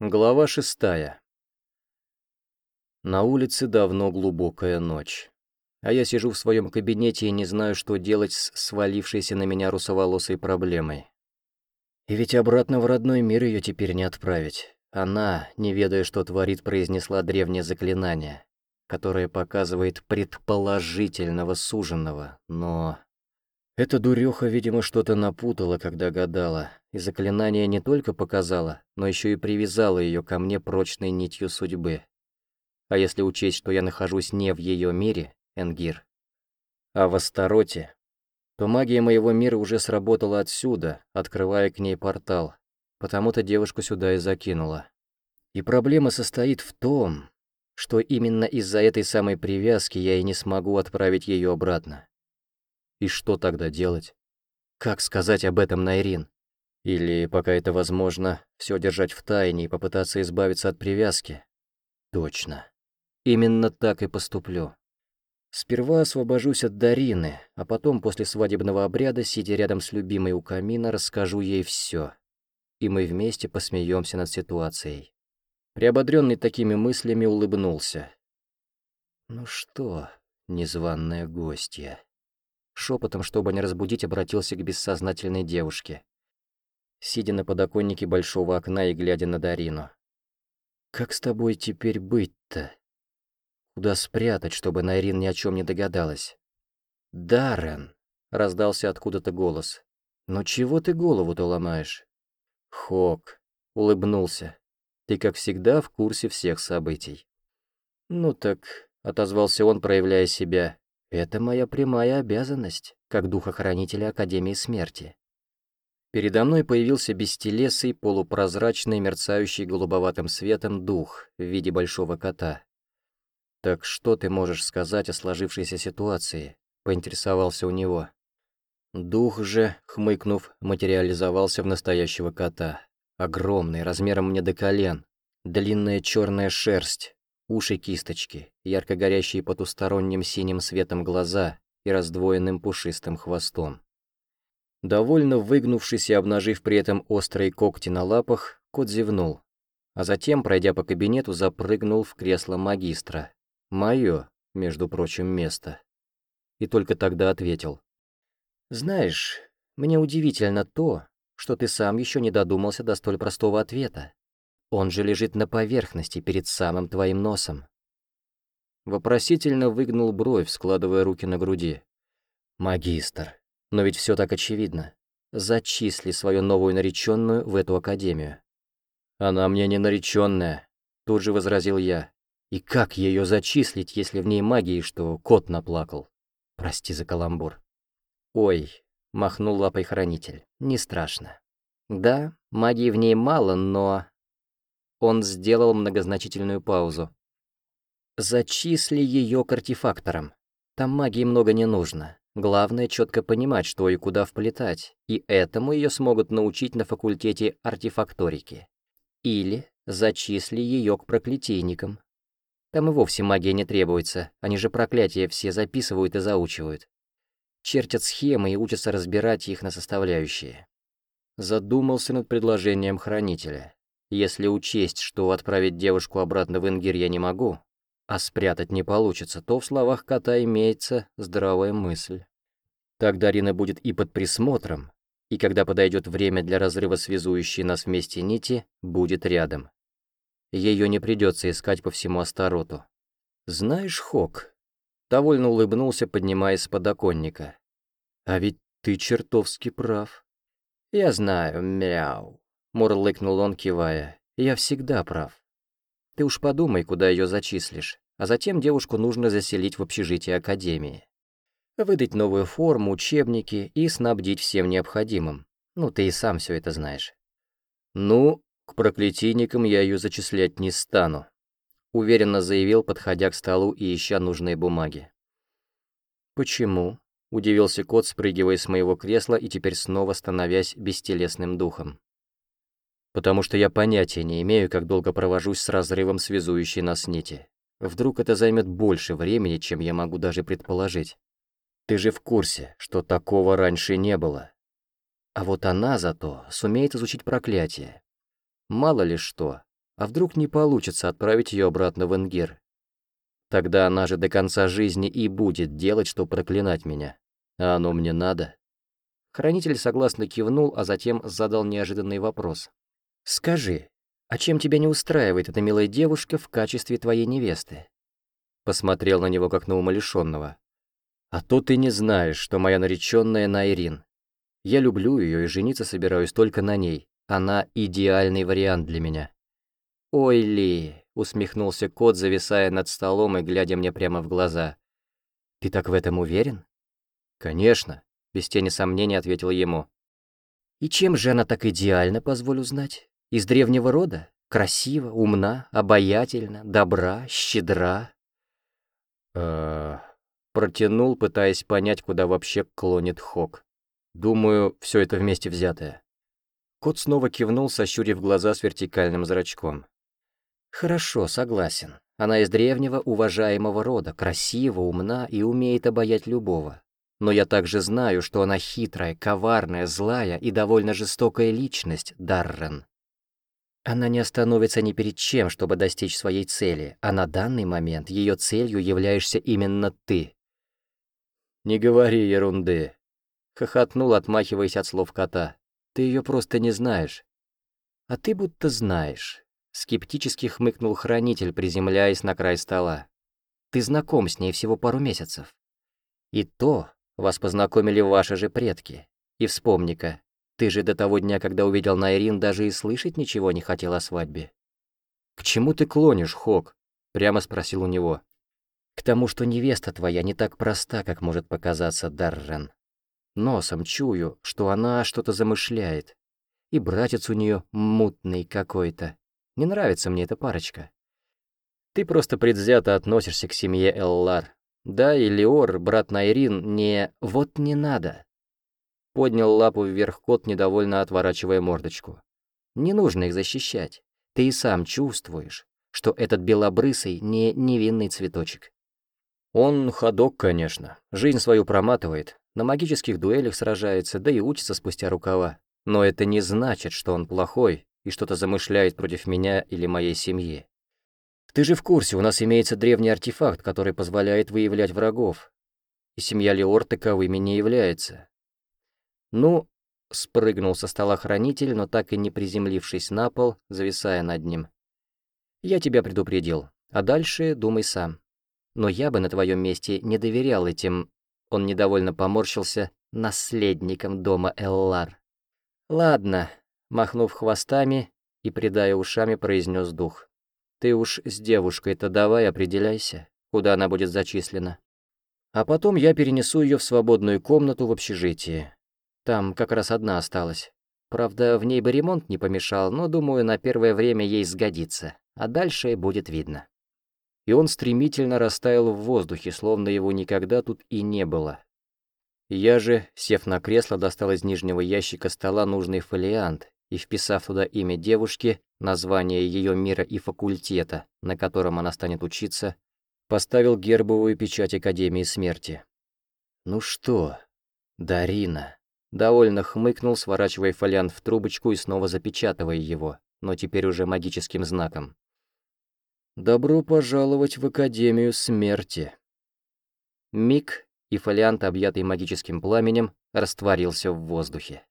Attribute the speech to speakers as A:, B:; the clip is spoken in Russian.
A: Глава шестая. На улице давно глубокая ночь. А я сижу в своем кабинете и не знаю, что делать с свалившейся на меня русоволосой проблемой. И ведь обратно в родной мир ее теперь не отправить. Она, не ведая, что творит, произнесла древнее заклинание, которое показывает предположительного суженного, но... Эта дуреха, видимо, что-то напутала, когда гадала, и заклинание не только показало, но еще и привязало ее ко мне прочной нитью судьбы. А если учесть, что я нахожусь не в ее мире, Энгир, а в Астароте, то магия моего мира уже сработала отсюда, открывая к ней портал, потому-то девушку сюда и закинула. И проблема состоит в том, что именно из-за этой самой привязки я и не смогу отправить ее обратно. И что тогда делать? Как сказать об этом Найрин? Или, пока это возможно, все держать в тайне и попытаться избавиться от привязки? Точно. Именно так и поступлю. Сперва освобожусь от Дарины, а потом после свадебного обряда, сидя рядом с любимой у камина, расскажу ей все. И мы вместе посмеемся над ситуацией. Приободренный такими мыслями улыбнулся. «Ну что, незваная гостья?» Шепотом, чтобы не разбудить, обратился к бессознательной девушке сидя на подоконнике большого окна и глядя на Дарину. «Как с тобой теперь быть-то? Куда спрятать, чтобы Найрин ни о чем не догадалась?» «Даррен!» — раздался откуда-то голос. «Ну чего ты голову-то ломаешь?» «Хок!» — улыбнулся. «Ты, как всегда, в курсе всех событий». «Ну так», — отозвался он, проявляя себя, — «это моя прямая обязанность, как духохранителя Академии Смерти. Передо мной появился бестелесый, полупрозрачный, мерцающий голубоватым светом дух в виде большого кота. «Так что ты можешь сказать о сложившейся ситуации?» — поинтересовался у него. Дух же, хмыкнув, материализовался в настоящего кота. Огромный, размером мне до колен, длинная черная шерсть, уши кисточки, ярко горящие потусторонним синим светом глаза и раздвоенным пушистым хвостом. Довольно выгнувшись и обнажив при этом острые когти на лапах, кот зевнул, а затем, пройдя по кабинету, запрыгнул в кресло магистра. Моё, между прочим, место. И только тогда ответил. «Знаешь, мне удивительно то, что ты сам еще не додумался до столь простого ответа. Он же лежит на поверхности перед самым твоим носом». Вопросительно выгнул бровь, складывая руки на груди. «Магистр, но ведь все так очевидно. Зачисли свою новую нареченную в эту академию. Она мне не нареченная, тут же возразил я. И как ее зачислить, если в ней магии, что кот наплакал? Прости за каламбур. Ой, махнул лапой хранитель. Не страшно. Да, магии в ней мало, но... Он сделал многозначительную паузу. Зачисли ее к артефакторам. Там магии много не нужно. Главное четко понимать, что и куда вплетать, и этому ее смогут научить на факультете артефакторики. Или зачисли ее к проклятийникам. Там и вовсе магия не требуется, они же проклятия все записывают и заучивают. Чертят схемы и учатся разбирать их на составляющие. Задумался над предложением хранителя. Если учесть, что отправить девушку обратно в Ингир я не могу, а спрятать не получится, то в словах кота имеется здравая мысль. Так Дарина будет и под присмотром, и когда подойдет время для разрыва связующей нас вместе нити, будет рядом. Ее не придется искать по всему Астароту. «Знаешь, Хок», — довольно улыбнулся, поднимаясь с подоконника, «а ведь ты чертовски прав». «Я знаю, мяу», — мурлыкнул он, кивая, «я всегда прав». Ты уж подумай, куда ее зачислишь, а затем девушку нужно заселить в общежитие Академии. Выдать новую форму, учебники и снабдить всем необходимым. Ну, ты и сам все это знаешь. Ну, к проклятийникам я ее зачислять не стану, уверенно заявил, подходя к столу и ища нужные бумаги. Почему? Удивился кот, спрыгивая с моего кресла и теперь снова становясь бестелесным духом потому что я понятия не имею, как долго провожусь с разрывом связующей нас нити. Вдруг это займет больше времени, чем я могу даже предположить. Ты же в курсе, что такого раньше не было. А вот она зато сумеет изучить проклятие. Мало ли что, А вдруг не получится отправить ее обратно в Энгир? Тогда она же до конца жизни и будет делать, что проклинать меня. А оно мне надо. Хранитель согласно кивнул, а затем задал неожиданный вопрос. «Скажи, а чем тебя не устраивает эта милая девушка в качестве твоей невесты?» Посмотрел на него, как на умалишенного. «А то ты не знаешь, что моя нареченная Найрин. Я люблю ее и жениться собираюсь только на ней. Она идеальный вариант для меня». «Ой, Ли!» — усмехнулся кот, зависая над столом и глядя мне прямо в глаза. «Ты так в этом уверен?» «Конечно», — без тени сомнения ответил ему. «И чем же она так идеально, позволю знать? Из древнего рода? Красива, умна, обаятельна, добра, щедра?» э Протянул, пытаясь понять, куда вообще клонит Хок. «Думаю, все это вместе взятое». Кот снова кивнул, сощурив глаза с вертикальным зрачком. «Хорошо, согласен. Она из древнего уважаемого рода, красива, умна и умеет обаять любого. Но я также знаю, что она хитрая, коварная, злая и довольно жестокая личность, Даррен. Она не остановится ни перед чем, чтобы достичь своей цели, а на данный момент ее целью являешься именно ты. «Не говори ерунды», — хохотнул, отмахиваясь от слов кота. «Ты ее просто не знаешь». «А ты будто знаешь», — скептически хмыкнул хранитель, приземляясь на край стола. «Ты знаком с ней всего пару месяцев. И то вас познакомили ваши же предки. И вспомни-ка, ты же до того дня, когда увидел Найрин, даже и слышать ничего не хотел о свадьбе. «К чему ты клонишь, Хок?» — прямо спросил у него. «К тому, что невеста твоя не так проста, как может показаться Даррен. Носом чую, что она что-то замышляет. И братец у нее мутный какой-то. Не нравится мне эта парочка. Ты просто предвзято относишься к семье Эллар, да, и Леор, брат Найрин, не «вот не надо». Поднял лапу вверх кот, недовольно отворачивая мордочку. Не нужно их защищать. Ты и сам чувствуешь, что этот белобрысый не невинный цветочек. Он ходок, конечно, жизнь свою проматывает, на магических дуэлях сражается, да и учится спустя рукава. Но это не значит, что он плохой и что-то замышляет против меня или моей семьи. Ты же в курсе, у нас имеется древний артефакт, который позволяет выявлять врагов. И семья Леор таковыми не является. Ну, спрыгнул со стола хранитель, но так и не приземлившись на пол, зависая над ним. Я тебя предупредил, а дальше думай сам. Но я бы на твоем месте не доверял этим, он недовольно поморщился, наследникам дома Эллар. Ладно, махнув хвостами и придая ушами, произнес дух. Ты уж с девушкой-то давай определяйся, куда она будет зачислена. А потом я перенесу ее в свободную комнату в общежитии. Там как раз одна осталась. Правда, в ней бы ремонт не помешал, но, думаю, на первое время ей сгодится, а дальше будет видно. И он стремительно растаял в воздухе, словно его никогда тут и не было. Я же, сев на кресло, достал из нижнего ящика стола нужный фолиант и, вписав туда имя девушки, название ее мира и факультета, на котором она станет учиться, поставил гербовую печать Академии Смерти. «Ну что, Дарина?» Довольно хмыкнул, сворачивая фолиант в трубочку и снова запечатывая его, но теперь уже магическим знаком. «Добро пожаловать в Академию Смерти!» Миг, и фолиант, объятый магическим пламенем, растворился в воздухе.